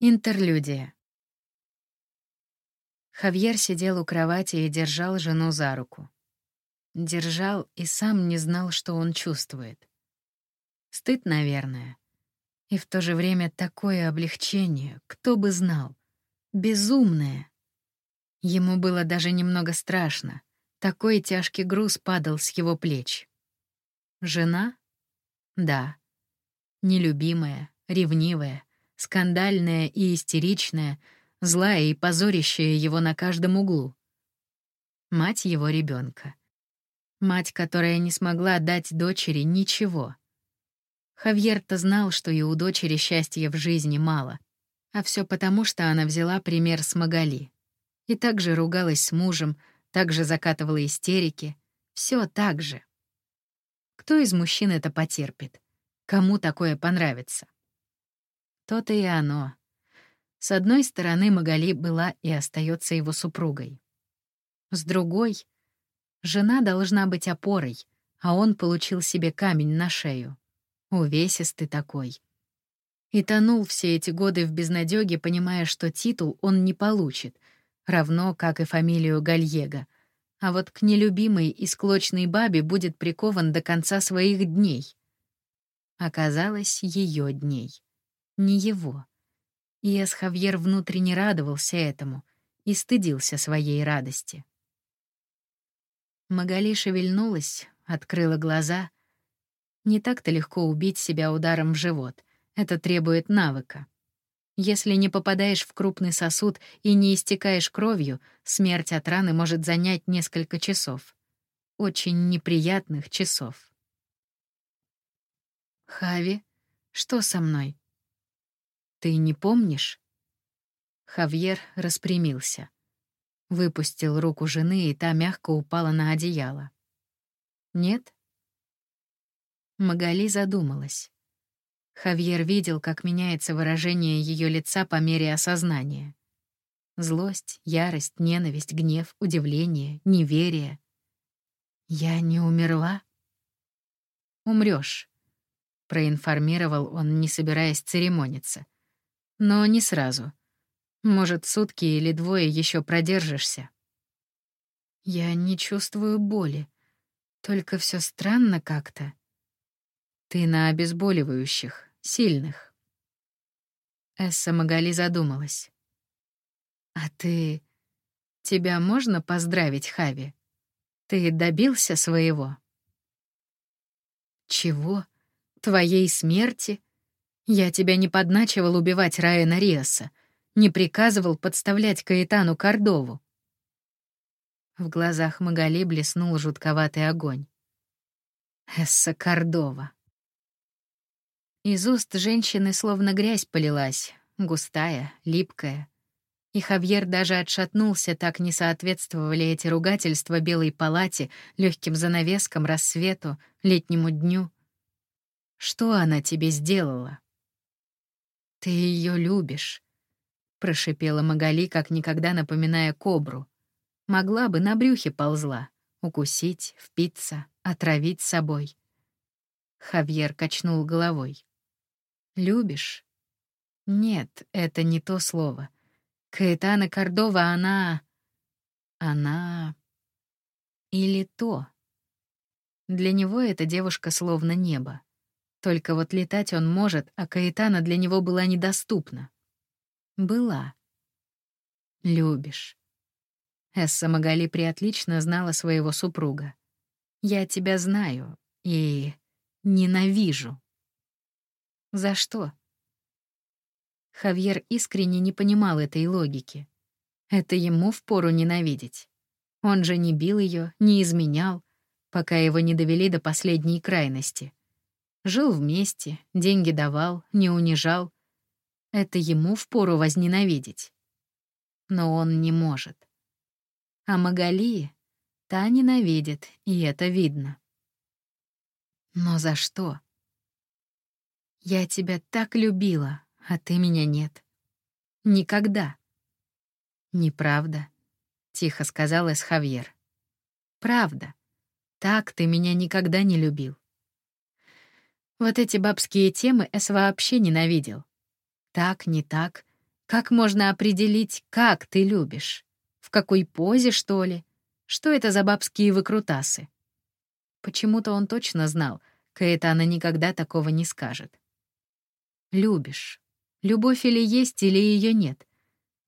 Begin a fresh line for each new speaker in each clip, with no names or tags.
Интерлюдия. Хавьер сидел у кровати и держал жену за руку. Держал и сам не знал, что он чувствует. Стыд, наверное. И в то же время такое облегчение, кто бы знал. Безумное. Ему было даже немного страшно. Такой тяжкий груз падал с его плеч. Жена? Да. Нелюбимая, ревнивая, скандальная и истеричная, злая и позорящая его на каждом углу. Мать его ребенка. Мать, которая не смогла дать дочери ничего. Хавьер-то знал, что и у дочери счастья в жизни мало, а все потому, что она взяла пример с Магали. И также ругалась с мужем, также закатывала истерики. Все так же. Кто из мужчин это потерпит? Кому такое понравится? То-то и оно. С одной стороны, Магали была и остается его супругой. С другой, жена должна быть опорой, а он получил себе камень на шею. Увесистый такой. И тонул все эти годы в безнадёге, понимая, что титул он не получит, равно как и фамилию Гальего. А вот к нелюбимой и склочной бабе будет прикован до конца своих дней. Оказалось, ее дней не его. И Эсхавьер внутренне радовался этому и стыдился своей радости. Магали шевельнулась, открыла глаза. Не так-то легко убить себя ударом в живот. Это требует навыка. Если не попадаешь в крупный сосуд и не истекаешь кровью, смерть от раны может занять несколько часов. Очень неприятных часов. «Хави, что со мной?» Ты не помнишь? Хавьер распрямился. Выпустил руку жены, и та мягко упала на одеяло. Нет? Магали задумалась. Хавьер видел, как меняется выражение ее лица по мере осознания. Злость, ярость, ненависть, гнев, удивление, неверие. «Я не умерла?» «Умрёшь», — проинформировал он, не собираясь церемониться. Но не сразу. Может, сутки или двое еще продержишься. Я не чувствую боли. Только все странно как-то. Ты на обезболивающих, сильных. Эсса Магали задумалась. А ты... Тебя можно поздравить, Хави? Ты добился своего? Чего? Твоей смерти? Я тебя не подначивал убивать Раэна Риаса, не приказывал подставлять Каэтану Кордову. В глазах Магали блеснул жутковатый огонь. Эсса Кордова. Из уст женщины словно грязь полилась, густая, липкая. И Хавьер даже отшатнулся, так не соответствовали эти ругательства белой палате, легким занавескам, рассвету, летнему дню. Что она тебе сделала? «Ты ее любишь», — прошипела Магали, как никогда напоминая кобру. Могла бы, на брюхе ползла, укусить, впиться, отравить собой. Хавьер качнул головой. «Любишь?» «Нет, это не то слово. Каэтана Кордова, она... Она... Или то. Для него эта девушка словно небо. Только вот летать он может, а Каэтана для него была недоступна. Была. Любишь. Эсса Магали приотлично знала своего супруга. Я тебя знаю и ненавижу. За что? Хавьер искренне не понимал этой логики. Это ему впору ненавидеть. Он же не бил ее, не изменял, пока его не довели до последней крайности. Жил вместе, деньги давал, не унижал. Это ему впору возненавидеть. Но он не может. А Магали та ненавидит, и это видно. Но за что? Я тебя так любила, а ты меня нет. Никогда. Неправда, тихо сказал Эсхавьер. Правда. Так ты меня никогда не любил. Вот эти бабские темы Эс вообще ненавидел. Так, не так. Как можно определить, как ты любишь? В какой позе, что ли? Что это за бабские выкрутасы? Почему-то он точно знал, Каэтана никогда такого не скажет. Любишь. Любовь или есть, или ее нет.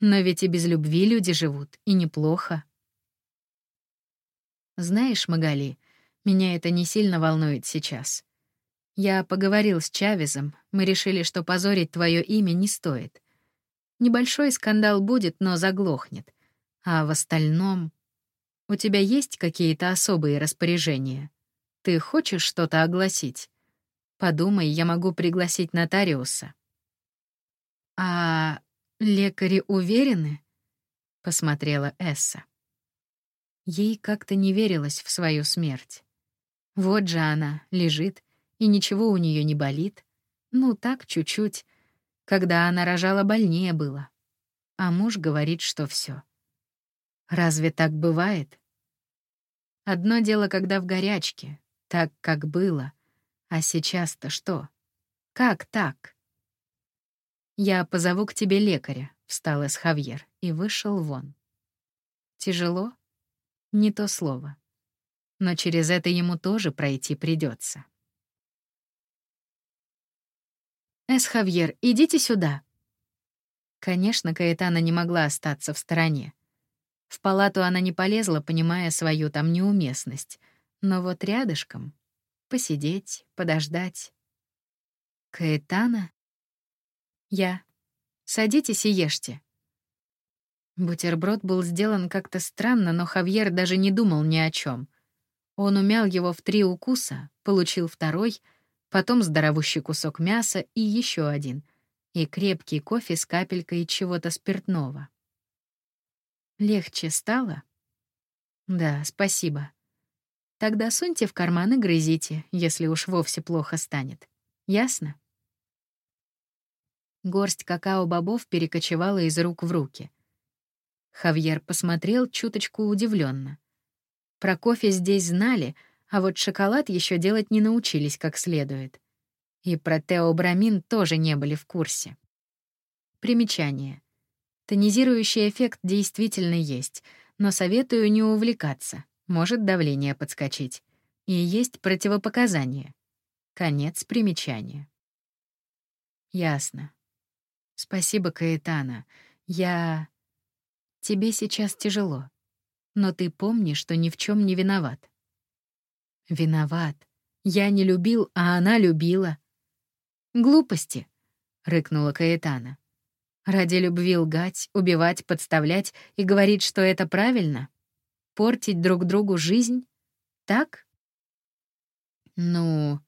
Но ведь и без любви люди живут, и неплохо. Знаешь, Магали, меня это не сильно волнует сейчас. Я поговорил с Чавезом, мы решили, что позорить твое имя не стоит. Небольшой скандал будет, но заглохнет. А в остальном... У тебя есть какие-то особые распоряжения? Ты хочешь что-то огласить? Подумай, я могу пригласить нотариуса. А лекари уверены? Посмотрела Эсса. Ей как-то не верилось в свою смерть. Вот же она, лежит, и ничего у нее не болит. Ну, так, чуть-чуть. Когда она рожала, больнее было. А муж говорит, что все. Разве так бывает? Одно дело, когда в горячке, так, как было. А сейчас-то что? Как так? «Я позову к тебе лекаря», — встал из Хавьер и вышел вон. Тяжело? Не то слово. Но через это ему тоже пройти придется. «Эс Хавьер, идите сюда». Конечно, Каэтана не могла остаться в стороне. В палату она не полезла, понимая свою там неуместность. Но вот рядышком — посидеть, подождать. «Каэтана?» «Я. Садитесь и ешьте». Бутерброд был сделан как-то странно, но Хавьер даже не думал ни о чем. Он умял его в три укуса, получил второй — потом здоровущий кусок мяса и еще один, и крепкий кофе с капелькой чего-то спиртного. Легче стало? Да, спасибо. Тогда суньте в карман и грызите, если уж вовсе плохо станет. Ясно? Горсть какао-бобов перекочевала из рук в руки. Хавьер посмотрел чуточку удивленно. Про кофе здесь знали — а вот шоколад еще делать не научились как следует. И про теобрамин тоже не были в курсе. Примечание. Тонизирующий эффект действительно есть, но советую не увлекаться, может давление подскочить. И есть противопоказания. Конец примечания. Ясно. Спасибо, Каэтана. Я... Тебе сейчас тяжело. Но ты помни, что ни в чем не виноват. Виноват. Я не любил, а она любила. Глупости, рыкнула Каэтана. Ради любви лгать, убивать, подставлять и говорить, что это правильно? Портить друг другу жизнь? Так? Ну,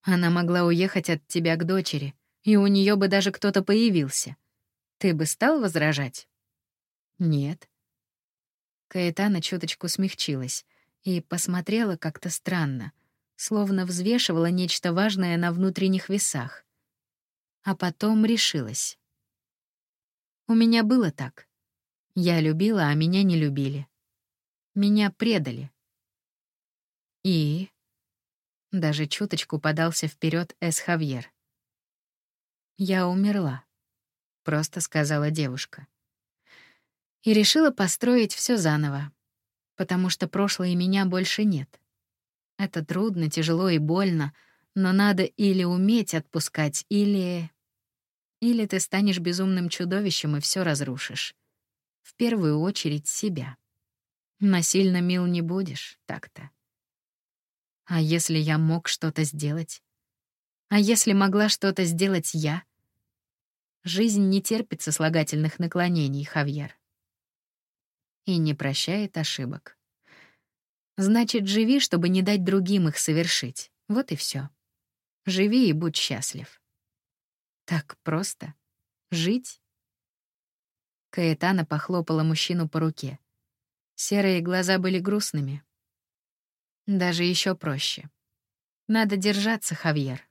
она могла уехать от тебя к дочери, и у нее бы даже кто-то появился. Ты бы стал возражать? Нет. Каэтана чуточку смягчилась и посмотрела как-то странно, словно взвешивала нечто важное на внутренних весах. А потом решилась. У меня было так. Я любила, а меня не любили. Меня предали. И... Даже чуточку подался вперед Эс Хавьер. «Я умерла», — просто сказала девушка. И решила построить все заново, потому что прошлое меня больше нет. Это трудно, тяжело и больно, но надо или уметь отпускать, или... Или ты станешь безумным чудовищем и все разрушишь. В первую очередь себя. Насильно мил не будешь, так-то. А если я мог что-то сделать? А если могла что-то сделать я? Жизнь не терпит сослагательных наклонений, Хавьер и не прощает ошибок. Значит, живи, чтобы не дать другим их совершить. Вот и все. Живи и будь счастлив. Так просто. Жить? Каэтана похлопала мужчину по руке. Серые глаза были грустными. Даже еще проще. Надо держаться, Хавьер.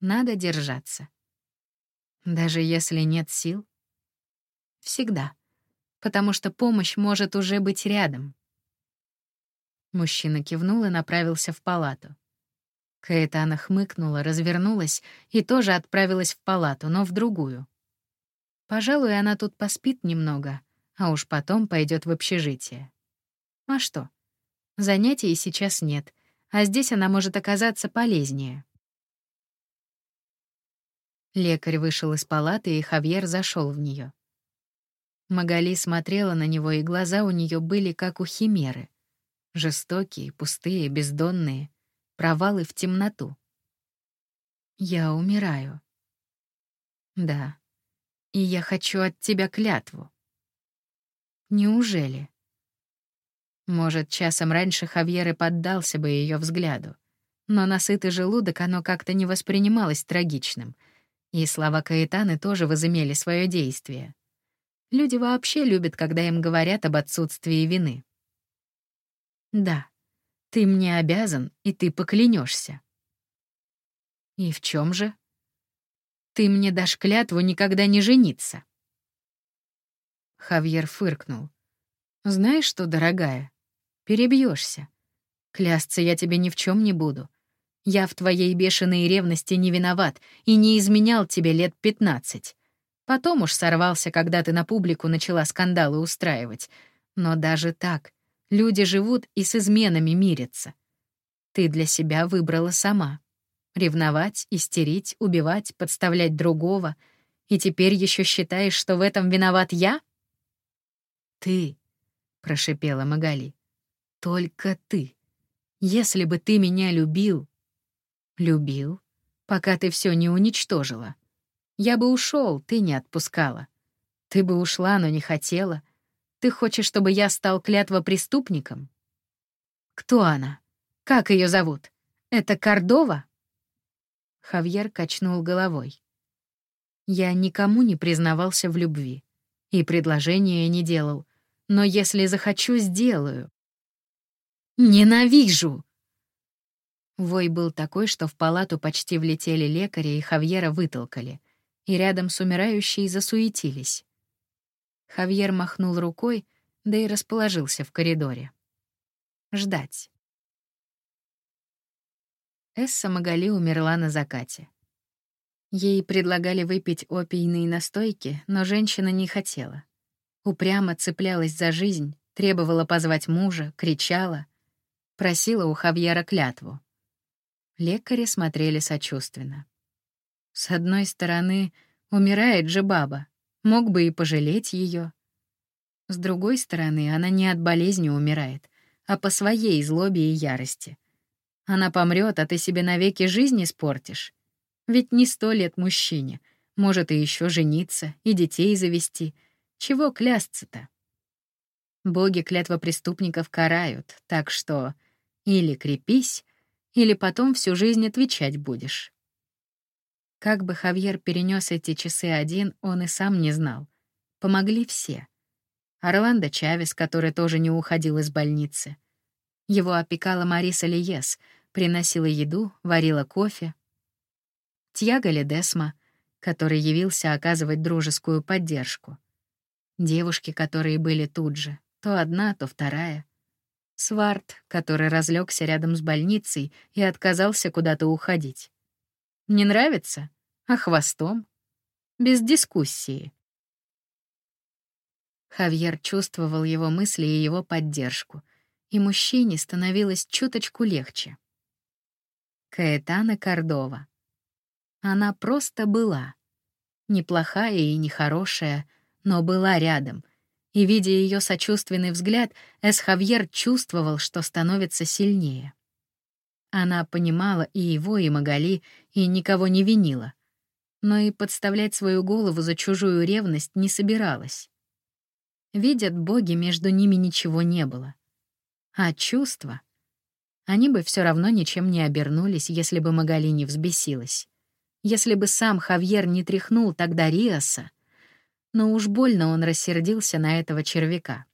Надо держаться. Даже если нет сил. Всегда потому что помощь может уже быть рядом. Мужчина кивнул и направился в палату. Каэтана хмыкнула, развернулась и тоже отправилась в палату, но в другую. Пожалуй, она тут поспит немного, а уж потом пойдет в общежитие. А что? Занятий сейчас нет, а здесь она может оказаться полезнее. Лекарь вышел из палаты, и Хавьер зашел в нее. Магали смотрела на него, и глаза у нее были как у химеры. Жестокие, пустые, бездонные, провалы в темноту. «Я умираю». «Да, и я хочу от тебя клятву». «Неужели?» Может, часом раньше Хавьер и поддался бы ее взгляду, но насытый желудок оно как-то не воспринималось трагичным, и слова Каэтаны тоже возымели свое действие. Люди вообще любят, когда им говорят об отсутствии вины. Да, ты мне обязан, и ты поклянешься. И в чем же? Ты мне дашь клятву никогда не жениться. Хавьер фыркнул. Знаешь что, дорогая, перебьешься. Клясться я тебе ни в чем не буду. Я в твоей бешеной ревности не виноват и не изменял тебе лет пятнадцать. Потом уж сорвался, когда ты на публику начала скандалы устраивать. Но даже так люди живут и с изменами мирятся. Ты для себя выбрала сама. Ревновать, истерить, убивать, подставлять другого. И теперь еще считаешь, что в этом виноват я? Ты, — прошипела Магали, — только ты. Если бы ты меня любил... Любил, пока ты все не уничтожила. Я бы ушел, ты не отпускала. Ты бы ушла, но не хотела. Ты хочешь, чтобы я стал клятвопреступником? Кто она? Как ее зовут? Это Кордова? Хавьер качнул головой. Я никому не признавался в любви и предложения не делал, но если захочу, сделаю. Ненавижу! Вой был такой, что в палату почти влетели лекари и Хавьера вытолкали — и рядом с умирающей засуетились. Хавьер махнул рукой, да и расположился в коридоре. Ждать. Эсса Магали умерла на закате. Ей предлагали выпить опийные настойки, но женщина не хотела. Упрямо цеплялась за жизнь, требовала позвать мужа, кричала, просила у Хавьера клятву. Лекари смотрели сочувственно. С одной стороны, умирает же баба, мог бы и пожалеть ее. С другой стороны, она не от болезни умирает, а по своей злобе и ярости. Она помрет, а ты себе навеки жизнь испортишь. Ведь не сто лет мужчине, может и еще жениться, и детей завести. Чего клясться-то? Боги клятва преступников карают, так что или крепись, или потом всю жизнь отвечать будешь. Как бы Хавьер перенес эти часы один, он и сам не знал. Помогли все. Орландо Чавес, который тоже не уходил из больницы. Его опекала Мариса Лиес, приносила еду, варила кофе. Тьяго Ледесма, который явился оказывать дружескую поддержку. Девушки, которые были тут же, то одна, то вторая. Сварт, который разлегся рядом с больницей и отказался куда-то уходить. Не нравится? А хвостом? Без дискуссии. Хавьер чувствовал его мысли и его поддержку, и мужчине становилось чуточку легче. Каэтана Кордова. Она просто была. Неплохая и нехорошая, но была рядом. И, видя ее сочувственный взгляд, Эс Хавьер чувствовал, что становится сильнее. Она понимала и его, и Магали, и никого не винила. Но и подставлять свою голову за чужую ревность не собиралась. Видят боги, между ними ничего не было. А чувства? Они бы все равно ничем не обернулись, если бы Магали не взбесилась. Если бы сам Хавьер не тряхнул тогда Риаса. Но уж больно он рассердился на этого червяка.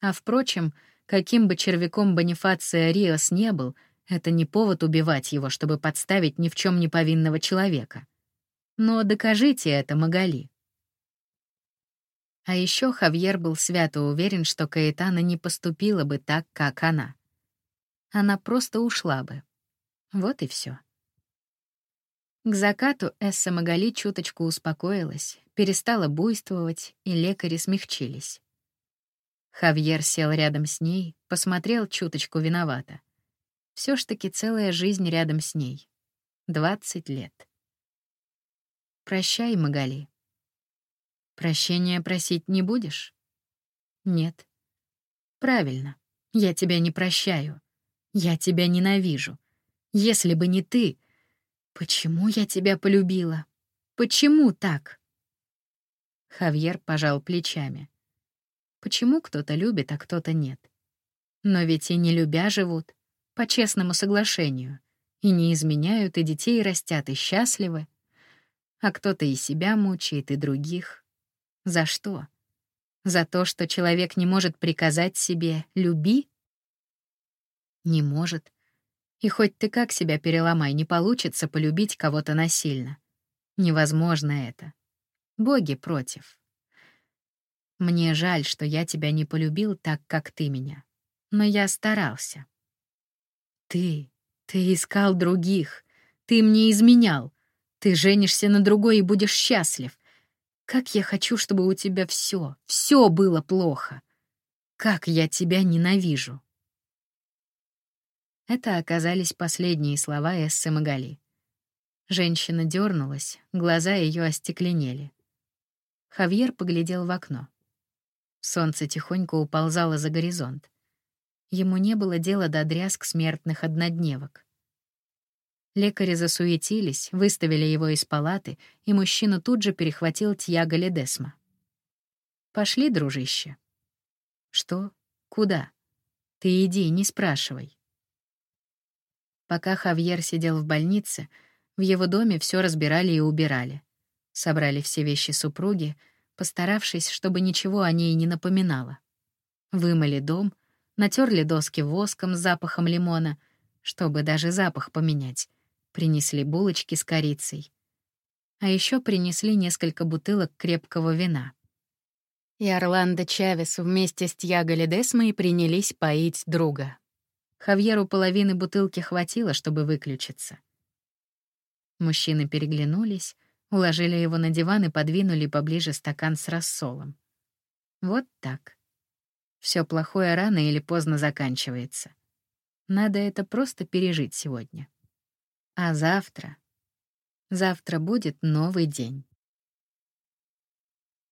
А впрочем, каким бы червяком Бонифация Риас не был — это не повод убивать его, чтобы подставить ни в чем не повинного человека. Но докажите это, Магали. А еще Хавьер был свято уверен, что Каэтана не поступила бы так, как она. Она просто ушла бы. Вот и все. К закату Эсса Магали чуточку успокоилась, перестала буйствовать, и лекари смягчились. Хавьер сел рядом с ней, посмотрел чуточку виновато. Все ж таки целая жизнь рядом с ней. Двадцать лет. Прощай, Магали. Прощения просить не будешь? Нет. Правильно. Я тебя не прощаю. Я тебя ненавижу. Если бы не ты... Почему я тебя полюбила? Почему так? Хавьер пожал плечами. Почему кто-то любит, а кто-то нет? Но ведь и не любя живут, по честному соглашению, и не изменяют, и детей растят, и счастливы. А кто-то и себя мучает, и других. За что? За то, что человек не может приказать себе «люби»? Не может. И хоть ты как себя переломай, не получится полюбить кого-то насильно. Невозможно это. Боги против. Мне жаль, что я тебя не полюбил так, как ты меня. Но я старался. Ты, ты искал других. Ты мне изменял. Ты женишься на другой и будешь счастлив. Как я хочу, чтобы у тебя все, все было плохо. Как я тебя ненавижу. Это оказались последние слова Эссы Магали. Женщина дернулась, глаза ее остекленели. Хавьер поглядел в окно. Солнце тихонько уползало за горизонт. Ему не было дела до дрязг смертных однодневок. Лекари засуетились, выставили его из палаты, и мужчину тут же перехватил Тьяго Ледесма. «Пошли, дружище». «Что? Куда? Ты иди, не спрашивай». Пока Хавьер сидел в больнице, в его доме все разбирали и убирали. Собрали все вещи супруги, постаравшись, чтобы ничего о ней не напоминало. Вымыли дом, натерли доски воском с запахом лимона, чтобы даже запах поменять. Принесли булочки с корицей. А еще принесли несколько бутылок крепкого вина. И Орландо Чавес вместе с Тьяго Ледесмой принялись поить друга. Хавьеру половины бутылки хватило, чтобы выключиться. Мужчины переглянулись, Уложили его на диван и подвинули поближе стакан с рассолом. Вот так. Все плохое рано или поздно заканчивается. Надо это просто пережить сегодня. А завтра... Завтра будет новый день.